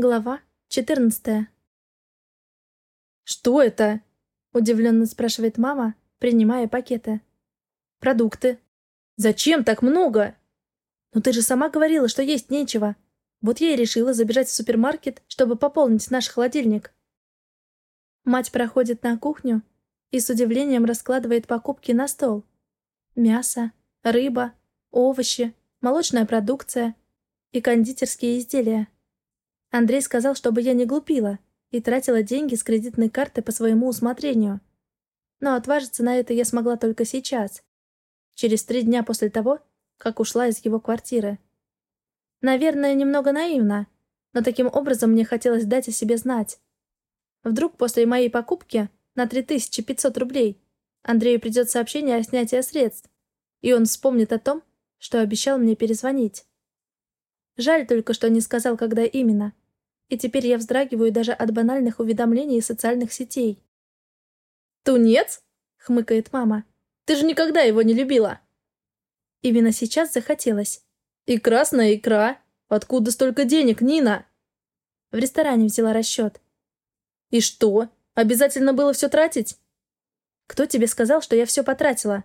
Глава 14. «Что это?» — удивленно спрашивает мама, принимая пакеты. «Продукты». «Зачем так много?» «Ну ты же сама говорила, что есть нечего. Вот я и решила забежать в супермаркет, чтобы пополнить наш холодильник». Мать проходит на кухню и с удивлением раскладывает покупки на стол. Мясо, рыба, овощи, молочная продукция и кондитерские изделия. Андрей сказал, чтобы я не глупила и тратила деньги с кредитной карты по своему усмотрению. Но отважиться на это я смогла только сейчас, через три дня после того, как ушла из его квартиры. Наверное, немного наивно, но таким образом мне хотелось дать о себе знать. Вдруг после моей покупки на 3500 рублей Андрею придет сообщение о снятии средств, и он вспомнит о том, что обещал мне перезвонить. Жаль только, что не сказал, когда именно. И теперь я вздрагиваю даже от банальных уведомлений социальных сетей. «Тунец?» — хмыкает мама. «Ты же никогда его не любила!» Именно сейчас захотелось. «И красная икра! Откуда столько денег, Нина?» В ресторане взяла расчет. «И что? Обязательно было все тратить?» «Кто тебе сказал, что я все потратила?»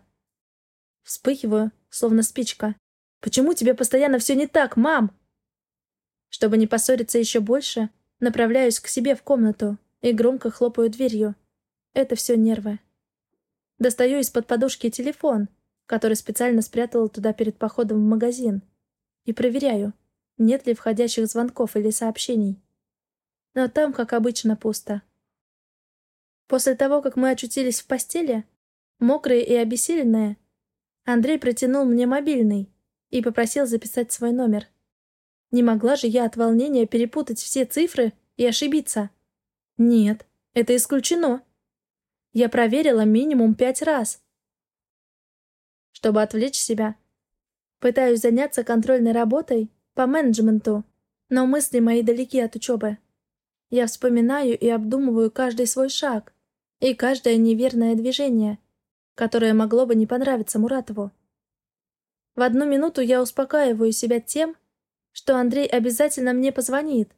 Вспыхиваю, словно спичка. «Почему тебе постоянно все не так, мам?» Чтобы не поссориться еще больше, направляюсь к себе в комнату и громко хлопаю дверью. Это все нервы. Достаю из-под подушки телефон, который специально спрятала туда перед походом в магазин, и проверяю, нет ли входящих звонков или сообщений. Но там, как обычно, пусто. После того, как мы очутились в постели, мокрые и обессиленные, Андрей протянул мне мобильный и попросил записать свой номер. Не могла же я от волнения перепутать все цифры и ошибиться. Нет, это исключено. Я проверила минимум пять раз. Чтобы отвлечь себя, пытаюсь заняться контрольной работой по менеджменту, но мысли мои далеки от учебы. Я вспоминаю и обдумываю каждый свой шаг и каждое неверное движение, которое могло бы не понравиться Муратову. В одну минуту я успокаиваю себя тем, что Андрей обязательно мне позвонит.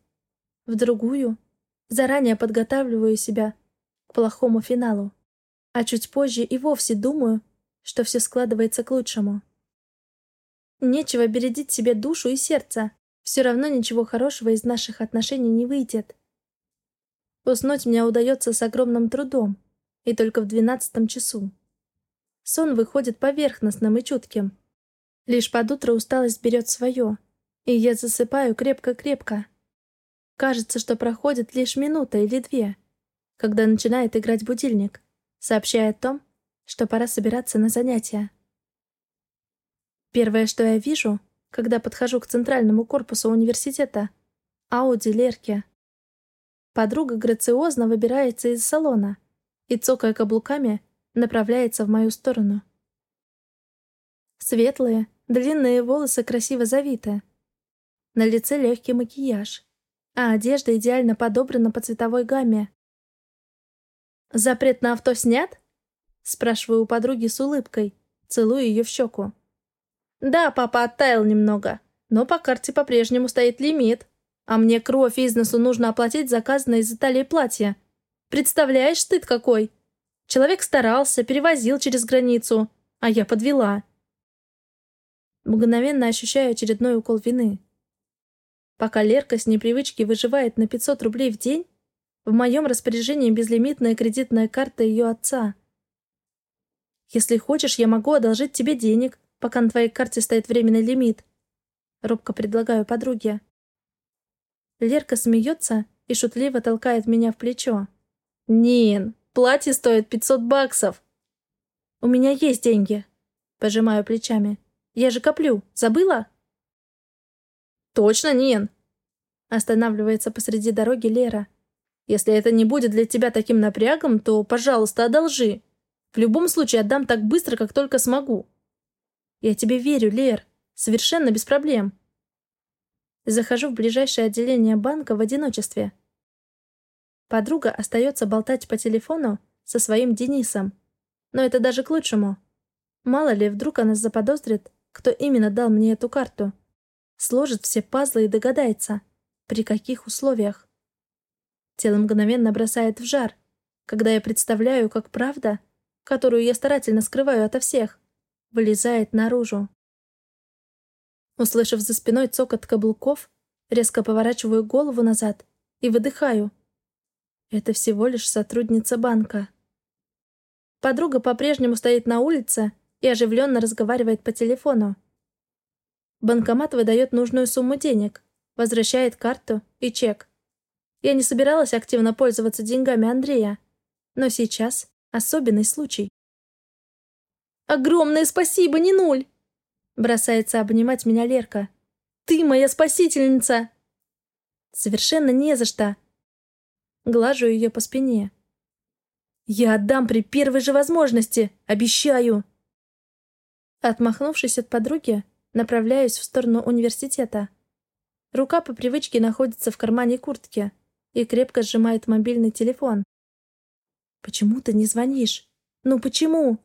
В другую заранее подготавливаю себя к плохому финалу. А чуть позже и вовсе думаю, что все складывается к лучшему. Нечего бередить себе душу и сердце. Все равно ничего хорошего из наших отношений не выйдет. Уснуть мне удается с огромным трудом, и только в двенадцатом часу. Сон выходит поверхностным и чутким. Лишь под утро усталость берет свое, и я засыпаю крепко-крепко. Кажется, что проходит лишь минута или две, когда начинает играть будильник, сообщая о том, что пора собираться на занятия. Первое, что я вижу, когда подхожу к центральному корпусу университета — Ауди Лерки. Подруга грациозно выбирается из салона и, цокая каблуками, направляется в мою сторону. Светлые, длинные волосы красиво завиты — на лице легкий макияж, а одежда идеально подобрана по цветовой гамме. «Запрет на авто снят?» Спрашиваю у подруги с улыбкой, целую ее в щеку. «Да, папа оттаял немного, но по карте по-прежнему стоит лимит, а мне кровь из носу нужно оплатить заказанное из Италии платье. Представляешь, стыд какой! Человек старался, перевозил через границу, а я подвела». Мгновенно ощущаю очередной укол вины. Пока Лерка с непривычки выживает на 500 рублей в день, в моем распоряжении безлимитная кредитная карта ее отца. Если хочешь, я могу одолжить тебе денег, пока на твоей карте стоит временный лимит. Робко предлагаю подруге. Лерка смеется и шутливо толкает меня в плечо. «Нин, платье стоит 500 баксов!» «У меня есть деньги!» Пожимаю плечами. «Я же коплю, забыла?» «Точно, Нин?» Останавливается посреди дороги Лера. «Если это не будет для тебя таким напрягом, то, пожалуйста, одолжи. В любом случае отдам так быстро, как только смогу». «Я тебе верю, Лер. Совершенно без проблем». Захожу в ближайшее отделение банка в одиночестве. Подруга остается болтать по телефону со своим Денисом. Но это даже к лучшему. Мало ли, вдруг она заподозрит, кто именно дал мне эту карту сложит все пазлы и догадается, При каких условиях? Тело мгновенно бросает в жар, когда я представляю, как правда, которую я старательно скрываю ото всех, вылезает наружу. Услышав за спиной цокот каблуков, резко поворачиваю голову назад и выдыхаю. Это всего лишь сотрудница банка. Подруга по-прежнему стоит на улице и оживленно разговаривает по телефону. Банкомат выдает нужную сумму денег, возвращает карту и чек. Я не собиралась активно пользоваться деньгами Андрея, но сейчас особенный случай. «Огромное спасибо, не нуль!» Бросается обнимать меня Лерка. «Ты моя спасительница!» «Совершенно не за что!» Глажу ее по спине. «Я отдам при первой же возможности, обещаю!» Отмахнувшись от подруги, направляюсь в сторону университета. Рука по привычке находится в кармане куртки и крепко сжимает мобильный телефон. «Почему ты не звонишь? Ну почему?»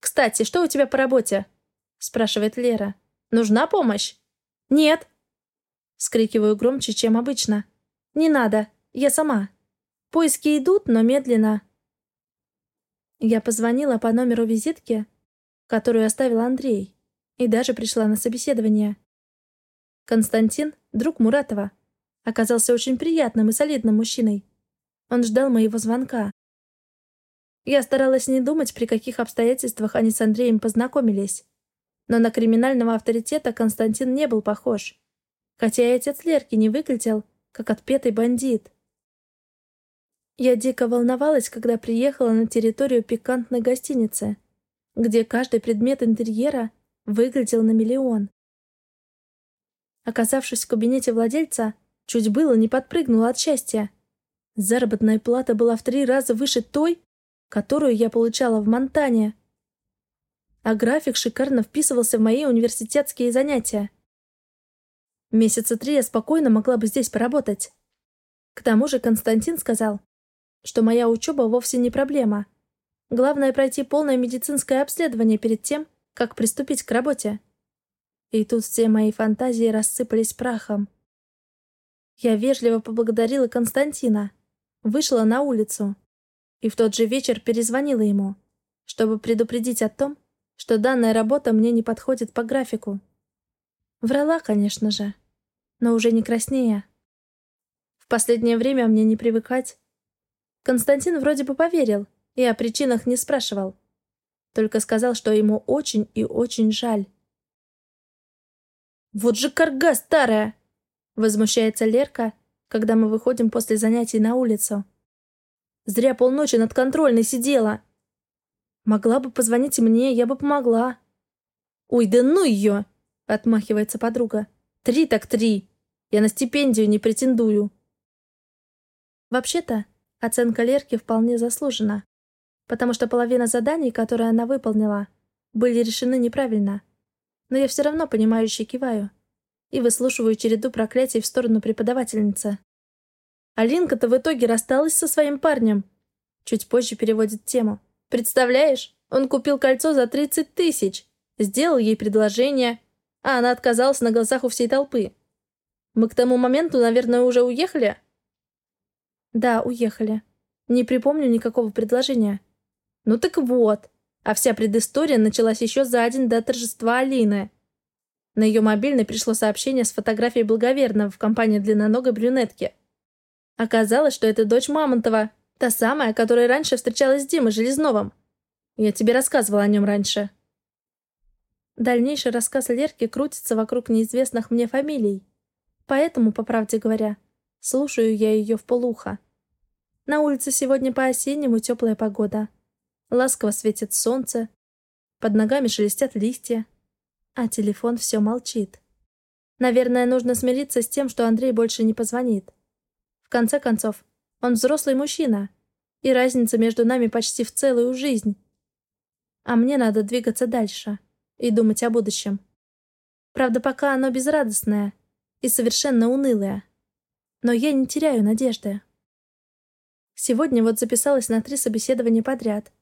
«Кстати, что у тебя по работе?» — спрашивает Лера. «Нужна помощь?» «Нет!» Скрикиваю громче, чем обычно. «Не надо, я сама. Поиски идут, но медленно». Я позвонила по номеру визитки, которую оставил Андрей, и даже пришла на собеседование. Константин, друг Муратова, оказался очень приятным и солидным мужчиной. Он ждал моего звонка. Я старалась не думать, при каких обстоятельствах они с Андреем познакомились. Но на криминального авторитета Константин не был похож. Хотя и отец Лерки не выглядел, как отпетый бандит. Я дико волновалась, когда приехала на территорию пикантной гостиницы, где каждый предмет интерьера выглядел на миллион. Оказавшись в кабинете владельца, чуть было не подпрыгнула от счастья. Заработная плата была в три раза выше той, которую я получала в Монтане. А график шикарно вписывался в мои университетские занятия. Месяца три я спокойно могла бы здесь поработать. К тому же Константин сказал, что моя учеба вовсе не проблема. Главное пройти полное медицинское обследование перед тем, как приступить к работе. И тут все мои фантазии рассыпались прахом. Я вежливо поблагодарила Константина, вышла на улицу и в тот же вечер перезвонила ему, чтобы предупредить о том, что данная работа мне не подходит по графику. Врала, конечно же, но уже не краснее. В последнее время мне не привыкать. Константин вроде бы поверил и о причинах не спрашивал. Только сказал, что ему очень и очень жаль. «Вот же корга старая!» Возмущается Лерка, когда мы выходим после занятий на улицу. «Зря полночи над контрольной сидела!» «Могла бы позвонить мне, я бы помогла!» «Ой, да ну ее!» — отмахивается подруга. «Три так три! Я на стипендию не претендую!» Вообще-то, оценка Лерки вполне заслужена, потому что половина заданий, которые она выполнила, были решены неправильно но я все равно понимающе киваю и выслушиваю череду проклятий в сторону преподавательницы. Алинка-то в итоге рассталась со своим парнем. Чуть позже переводит тему. Представляешь, он купил кольцо за 30 тысяч, сделал ей предложение, а она отказалась на глазах у всей толпы. Мы к тому моменту, наверное, уже уехали? Да, уехали. Не припомню никакого предложения. Ну так вот, а вся предыстория началась еще за день до торжества Алины. На ее мобильный пришло сообщение с фотографией благоверного в компании длинноногой брюнетки. Оказалось, что это дочь Мамонтова, та самая, которая раньше встречалась с Димой Железновым. Я тебе рассказывала о нем раньше. Дальнейший рассказ Лерки крутится вокруг неизвестных мне фамилий. Поэтому, по правде говоря, слушаю я ее в полухо. На улице сегодня по-осеннему теплая погода. Ласково светит солнце, под ногами шелестят листья, а телефон все молчит. Наверное, нужно смириться с тем, что Андрей больше не позвонит. В конце концов, он взрослый мужчина, и разница между нами почти в целую жизнь. А мне надо двигаться дальше и думать о будущем. Правда, пока оно безрадостное и совершенно унылое. Но я не теряю надежды. Сегодня вот записалась на три собеседования подряд.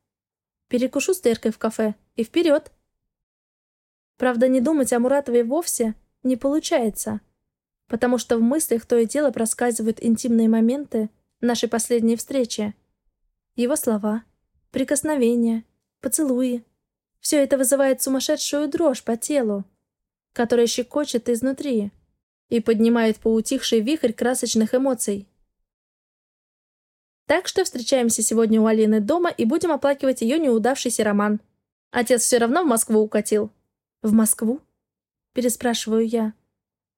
Перекушу с Теркой в кафе и вперед. Правда, не думать о Муратовой вовсе не получается. потому что в мыслях то и дело проскальзывают интимные моменты нашей последней встречи. Его слова, прикосновения, поцелуи. Все это вызывает сумасшедшую дрожь по телу, которая щекочет изнутри и поднимает поутихший вихрь красочных эмоций. Так что встречаемся сегодня у Алины дома и будем оплакивать ее неудавшийся роман. Отец все равно в Москву укатил. В Москву? Переспрашиваю я.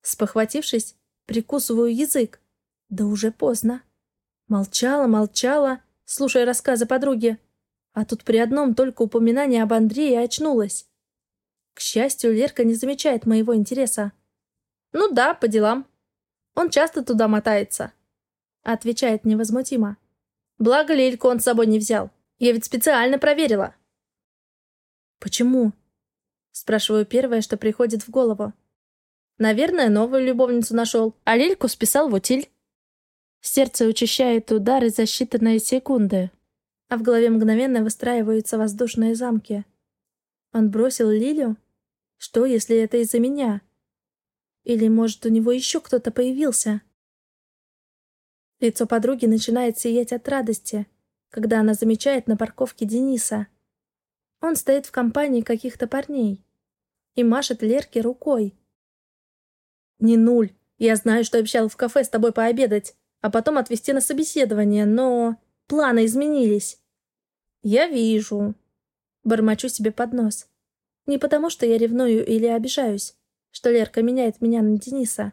Спохватившись, прикусываю язык. Да уже поздно. Молчала, молчала, слушая рассказы подруги. А тут при одном только упоминании об Андрее очнулась. К счастью, Лерка не замечает моего интереса. «Ну да, по делам. Он часто туда мотается», — отвечает невозмутимо. «Благо Лильку он с собой не взял. Я ведь специально проверила». «Почему?» — спрашиваю первое, что приходит в голову. «Наверное, новую любовницу нашел, а Лильку списал в утиль». Сердце учащает удары за считанные секунды, а в голове мгновенно выстраиваются воздушные замки. Он бросил Лилю? Что, если это из-за меня? Или, может, у него еще кто-то появился? Лицо подруги начинает сиять от радости, когда она замечает на парковке Дениса. Он стоит в компании каких-то парней и машет Лерке рукой. «Не нуль. Я знаю, что обещал в кафе с тобой пообедать, а потом отвезти на собеседование, но планы изменились». «Я вижу», — бормочу себе под нос. Не потому, что я ревную или обижаюсь, что Лерка меняет меня на Дениса.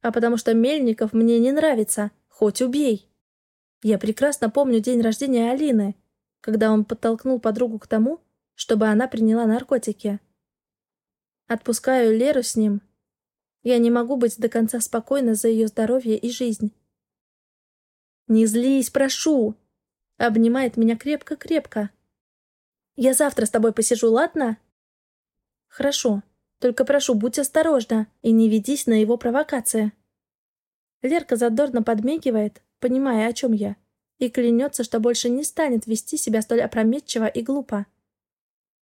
А потому что Мельников мне не нравится, хоть убей. Я прекрасно помню день рождения Алины, когда он подтолкнул подругу к тому, чтобы она приняла наркотики. Отпускаю Леру с ним. Я не могу быть до конца спокойна за ее здоровье и жизнь. «Не злись, прошу!» Обнимает меня крепко-крепко. «Я завтра с тобой посижу, ладно?» «Хорошо. Только прошу, будь осторожна и не ведись на его провокации. Лерка задорно подмигивает, понимая, о чем я, и клянется, что больше не станет вести себя столь опрометчиво и глупо.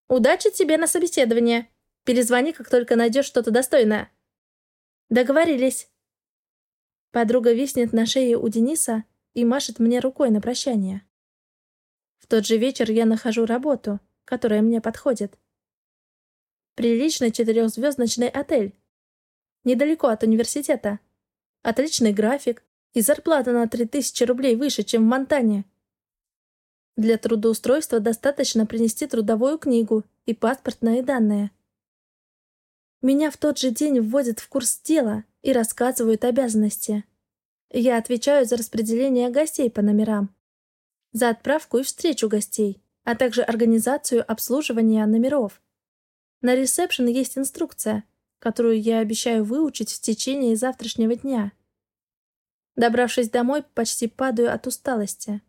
«Удачи тебе на собеседование! Перезвони, как только найдешь что-то достойное!» «Договорились!» Подруга виснет на шее у Дениса и машет мне рукой на прощание. В тот же вечер я нахожу работу, которая мне подходит. Приличный четырехзвездочный отель. Недалеко от университета. Отличный график и зарплата на 3000 рублей выше, чем в Монтане. Для трудоустройства достаточно принести трудовую книгу и паспортные данные. Меня в тот же день вводят в курс дела и рассказывают обязанности. Я отвечаю за распределение гостей по номерам, за отправку и встречу гостей, а также организацию обслуживания номеров. На ресепшн есть инструкция, которую я обещаю выучить в течение завтрашнего дня. Добравшись домой, почти падаю от усталости.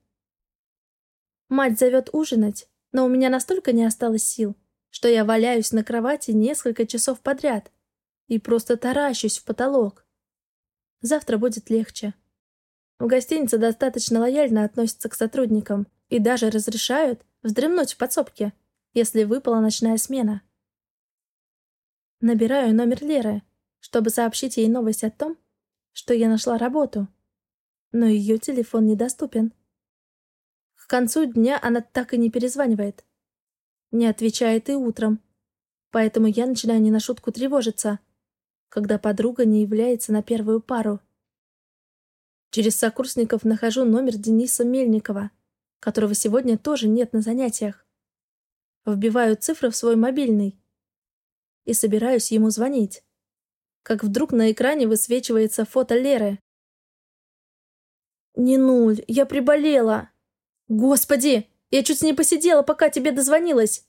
Мать зовет ужинать, но у меня настолько не осталось сил, что я валяюсь на кровати несколько часов подряд и просто таращусь в потолок. Завтра будет легче. В гостинице достаточно лояльно относятся к сотрудникам и даже разрешают вздремнуть в подсобке, если выпала ночная смена. Набираю номер Леры, чтобы сообщить ей новость о том, что я нашла работу. Но ее телефон недоступен. К концу дня она так и не перезванивает. Не отвечает и утром. Поэтому я начинаю не на шутку тревожиться, когда подруга не является на первую пару. Через сокурсников нахожу номер Дениса Мельникова, которого сегодня тоже нет на занятиях. Вбиваю цифры в свой мобильный и собираюсь ему звонить. Как вдруг на экране высвечивается фото Леры. «Не нуль, я приболела!» «Господи, я чуть не посидела, пока тебе дозвонилась!»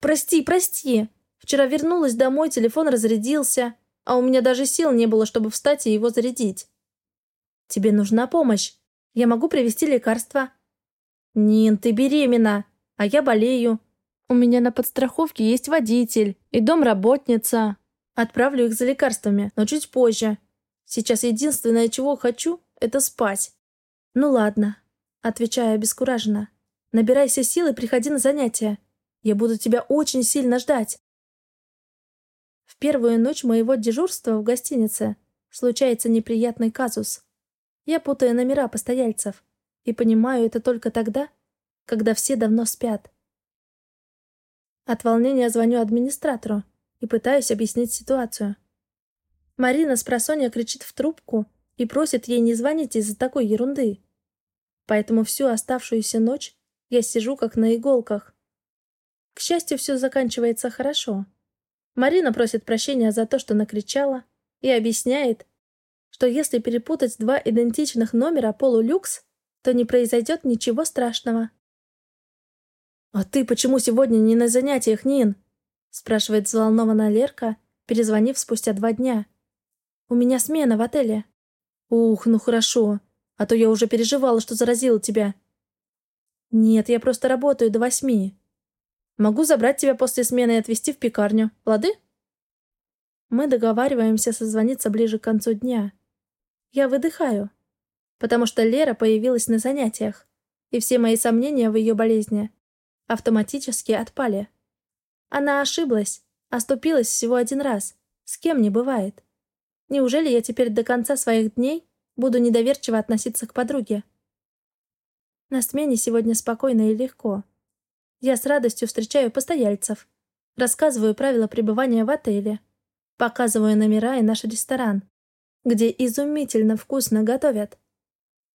«Прости, прости! Вчера вернулась домой, телефон разрядился, а у меня даже сил не было, чтобы встать и его зарядить. Тебе нужна помощь. Я могу привезти лекарства». «Нин, ты беременна, а я болею. У меня на подстраховке есть водитель и домработница. Отправлю их за лекарствами, но чуть позже. Сейчас единственное, чего хочу, это спать. Ну ладно, отвечаю обескураженно. Набирайся сил и приходи на занятия. Я буду тебя очень сильно ждать. В первую ночь моего дежурства в гостинице случается неприятный казус. Я путаю номера постояльцев и понимаю это только тогда, когда все давно спят. От волнения звоню администратору и пытаюсь объяснить ситуацию. Марина с просонья кричит в трубку и просит ей не звонить из-за такой ерунды. Поэтому всю оставшуюся ночь я сижу как на иголках. К счастью, все заканчивается хорошо. Марина просит прощения за то, что накричала, и объясняет, что если перепутать два идентичных номера полулюкс, то не произойдет ничего страшного. «А ты почему сегодня не на занятиях, Нин?» спрашивает взволнованная Лерка, перезвонив спустя два дня. «У меня смена в отеле». «Ух, ну хорошо, а то я уже переживала, что заразила тебя». «Нет, я просто работаю до восьми. Могу забрать тебя после смены и отвезти в пекарню. Лады?» Мы договариваемся созвониться ближе к концу дня. Я выдыхаю, потому что Лера появилась на занятиях, и все мои сомнения в ее болезни автоматически отпали. Она ошиблась, оступилась всего один раз. С кем не бывает. Неужели я теперь до конца своих дней буду недоверчиво относиться к подруге? На смене сегодня спокойно и легко. Я с радостью встречаю постояльцев, рассказываю правила пребывания в отеле, показываю номера и наш ресторан, где изумительно вкусно готовят.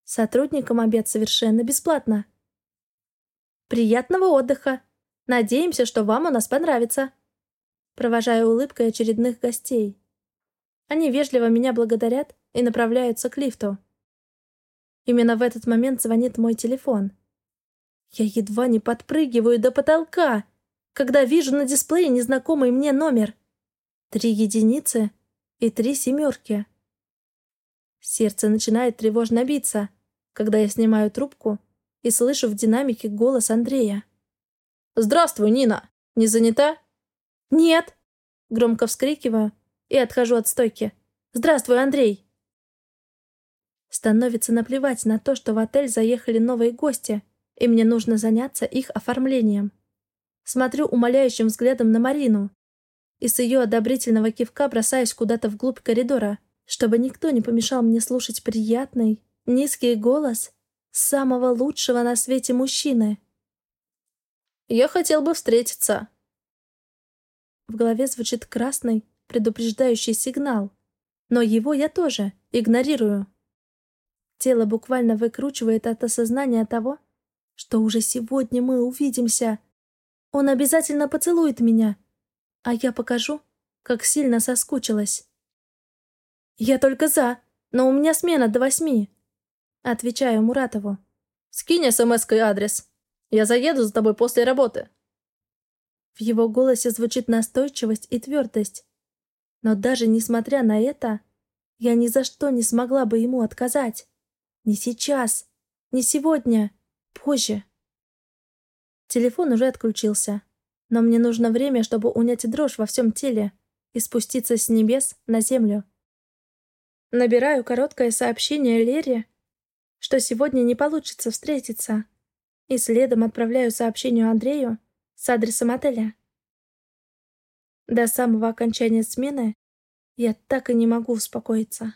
Сотрудникам обед совершенно бесплатно. Приятного отдыха! Надеемся, что вам у нас понравится!» Провожаю улыбкой очередных гостей. Они вежливо меня благодарят и направляются к лифту. Именно в этот момент звонит мой телефон — я едва не подпрыгиваю до потолка, когда вижу на дисплее незнакомый мне номер. Три единицы и три семерки. Сердце начинает тревожно биться, когда я снимаю трубку и слышу в динамике голос Андрея. «Здравствуй, Нина! Не занята?» «Нет!» — громко вскрикиваю и отхожу от стойки. «Здравствуй, Андрей!» Становится наплевать на то, что в отель заехали новые гости — и мне нужно заняться их оформлением. Смотрю умоляющим взглядом на Марину и с ее одобрительного кивка бросаюсь куда-то вглубь коридора, чтобы никто не помешал мне слушать приятный, низкий голос самого лучшего на свете мужчины. «Я хотел бы встретиться». В голове звучит красный, предупреждающий сигнал, но его я тоже игнорирую. Тело буквально выкручивает от осознания того, что уже сегодня мы увидимся. Он обязательно поцелует меня, а я покажу, как сильно соскучилась. «Я только за, но у меня смена до восьми», — отвечаю Муратову. «Скинь смс-кой адрес. Я заеду за тобой после работы». В его голосе звучит настойчивость и твердость. Но даже несмотря на это, я ни за что не смогла бы ему отказать. Не сейчас, не сегодня. Позже. Телефон уже отключился. Но мне нужно время, чтобы унять дрожь во всем теле и спуститься с небес на землю. Набираю короткое сообщение Лере, что сегодня не получится встретиться, и следом отправляю сообщение Андрею с адресом отеля. До самого окончания смены я так и не могу успокоиться.